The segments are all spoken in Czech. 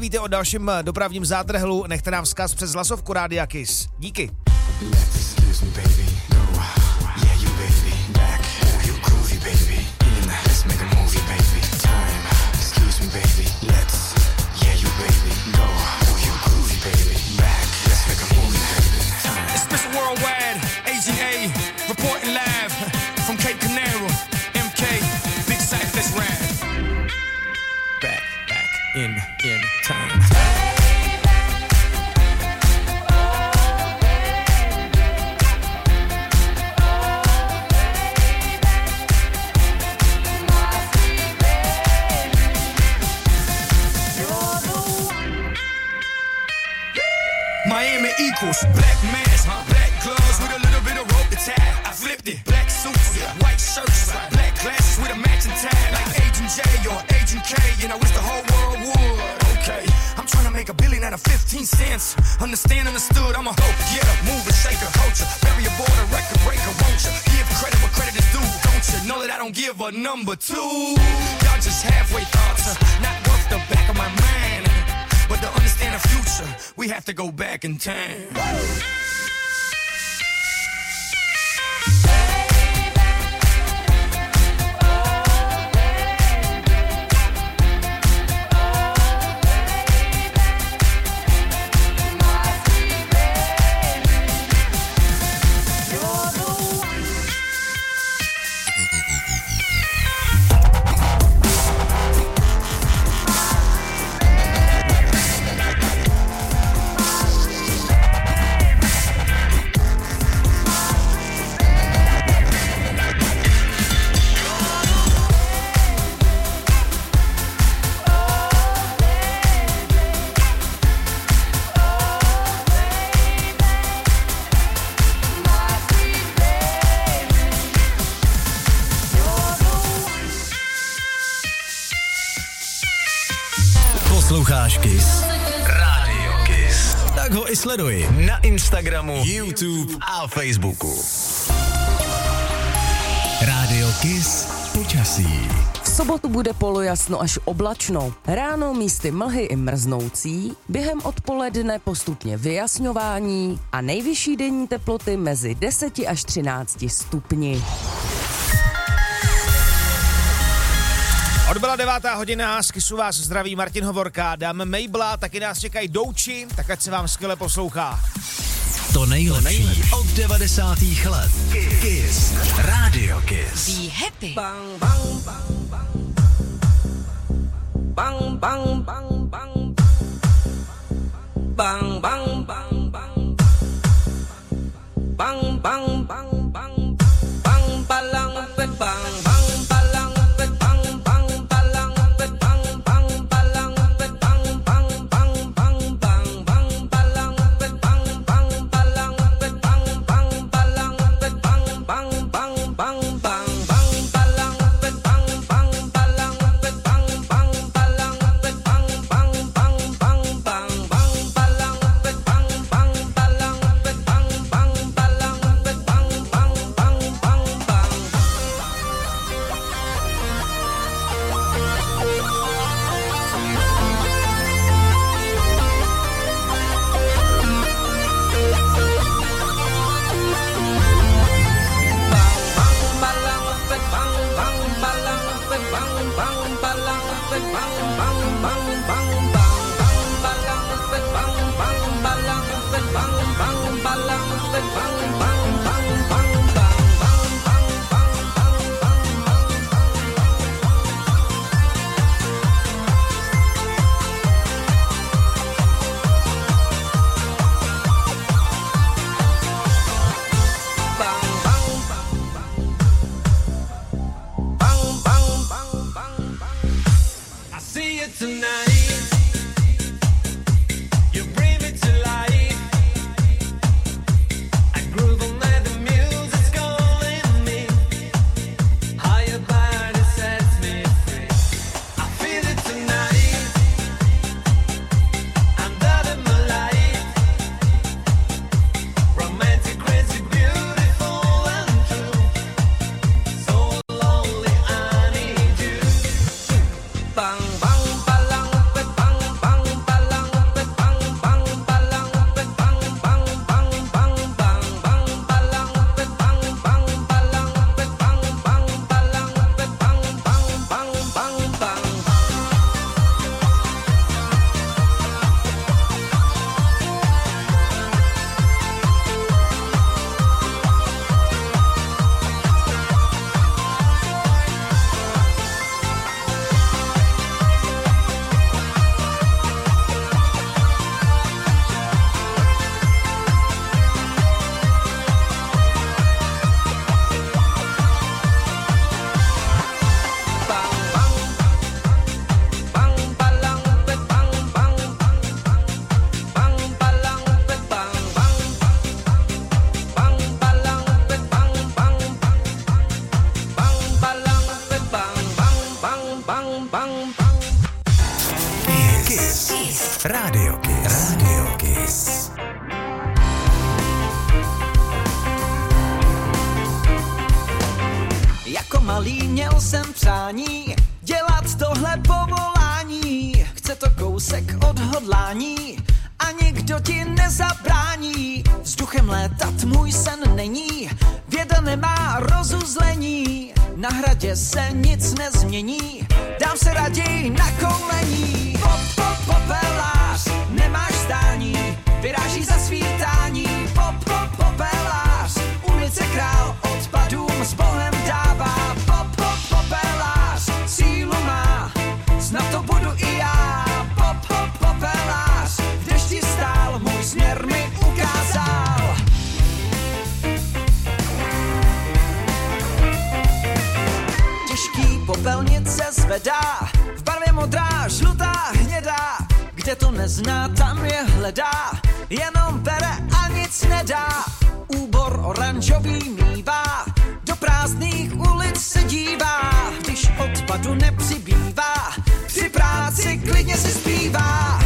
Víte o dalším dopravním zádrhlu, nechte nám vzkaz přes hlasovku Rádia Kiss. Díky. in equals black mask, black gloves with a little bit of rope to tie. I flipped it, black suits, white shirts, black glasses with a matching tie, like Agent J or Agent K. and I wish the whole world would. Okay, I'm trying to make a billion out of 15 cents. Understand, understood. I'm a hope getter, mover, shaker, culture, bury a border, record breaker, won't you? Give credit where credit is due, don't you? Know that I don't give a number two. Y'all just halfway thoughts, not worth the back of my mind. Future, we have to go back in time. Posloucháš Kiss? Radio Kiss. Tak ho i sleduj na Instagramu, YouTube a Facebooku. Radio Kiss počasí. V sobotu bude polojasno až oblačno. Ráno místy mlhy i mrznoucí, během odpoledne postupně vyjasňování a nejvyšší denní teploty mezi 10 až 13 stupni. Odbyla devátá hodina, z Kisu vás zdraví Martin Hovorka, dáme Maybla, taky nás čekají douči, tak ať se vám skvěle poslouchá. To nejlepší, to nejlepší. od 90. let. Kiss. Radio Kiss. Be happy. Bang, bang, bang, bang. Bang, bang, bang, bang. Bang, bang, bang, bang. Bang, bang, bang, bang. Bang, balang, bang, bang. Jako malý měl jsem přání dělat tohle povolání. Chce to kousek odhodlání a nikdo ti nezabrání. Vzduchem létat můj sen není, věda nemá rozuzlení. Na hradě se nic nezmění, dám se raději na kolení. Pop, pop, stání, vyráží za svítání. Pop, pop, popelář, ulice král odpadům s bohem dává. Pop, pop, popelář, sílu má, snad to budu i já. Pop, pop, popelář, v dešti stál, můj směr mi ukázal. Těžký popelnice zvedá, v barvě modrá, žlutá, hnědá. Kde to nezná, tam je hledá, jenom bere a nic nedá. Úbor oranžový mívá, do prázdných ulic se dívá. Když odpadu nepřibývá, při práci klidně si zpívá.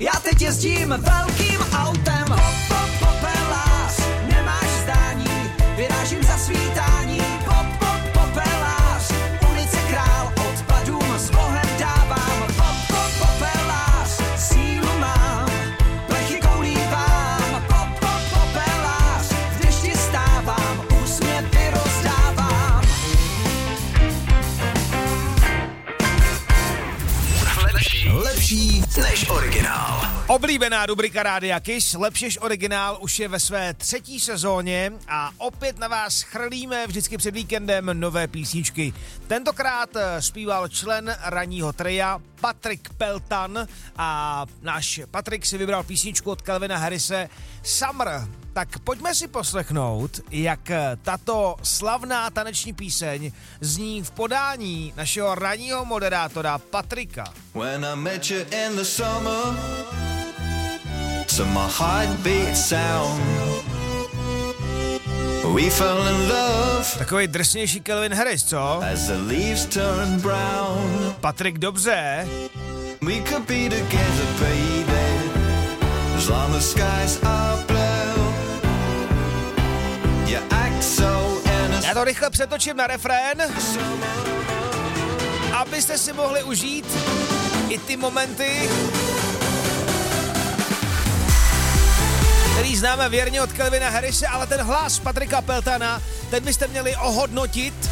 Já teď jezdím velkým než originál. Oblíbená rubrika Rádia Kiss, lepší než originál, už je ve své třetí sezóně a opět na vás chrlíme vždycky před víkendem nové písničky. Tentokrát eh, zpíval člen ranního tria Patrick Peltan a náš Patrik si vybral písničku od Calvina Harrise Summer. Tak pojďme si poslechnout, jak tato slavná taneční píseň zní v podání našeho ranního moderátora Patrika. When I met you in the summer, to my heartbeat sound, we fell in love Takový drsnější Kelvin Harris, co? as the leaves turn brown. Patrik dobře, We could be together, baby, as long as skies are blue. You act so já innocent. to rychle přetočím na refrén, abyste si mohli užít i ty momenty, který známe věrně od Kelvina Harrise, ale ten hlas Patrika Peltana, ten byste měli ohodnotit.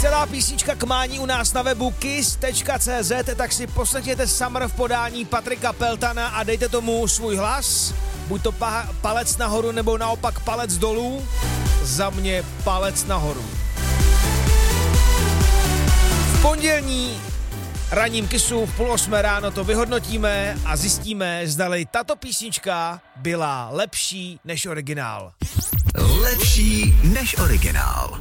Celá písnička k mání u nás na webu kiss.cz, tak si poslechněte Summer v podání Patrika Peltana a dejte tomu svůj hlas. Buď to pa- palec nahoru, nebo naopak palec dolů. Za mě palec nahoru. V pondělní ranním kisu v půl osmé ráno to vyhodnotíme a zjistíme, zdali tato písnička byla lepší než originál. Lepší než originál.